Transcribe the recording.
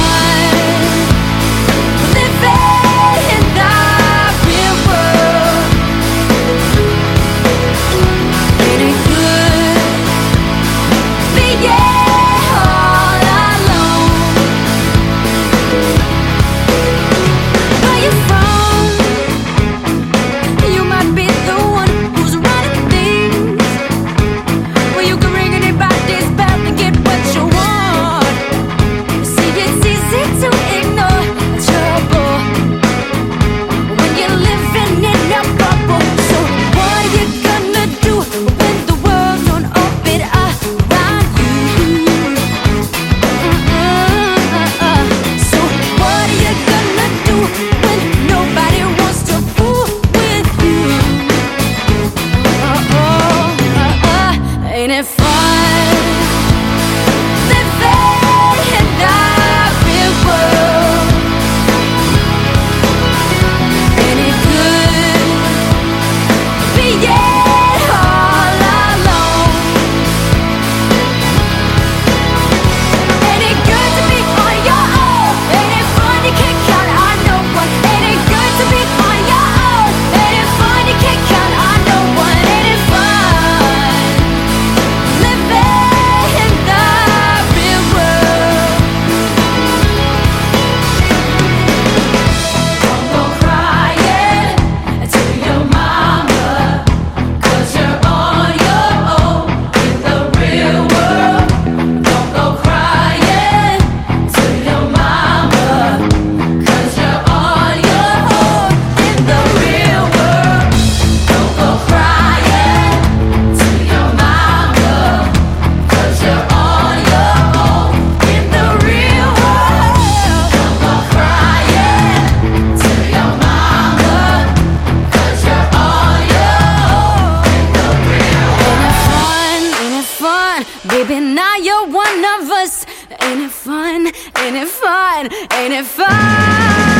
high it's fair? Baby, now you're one of us. Ain't it fun? Ain't it fun? Ain't it fun?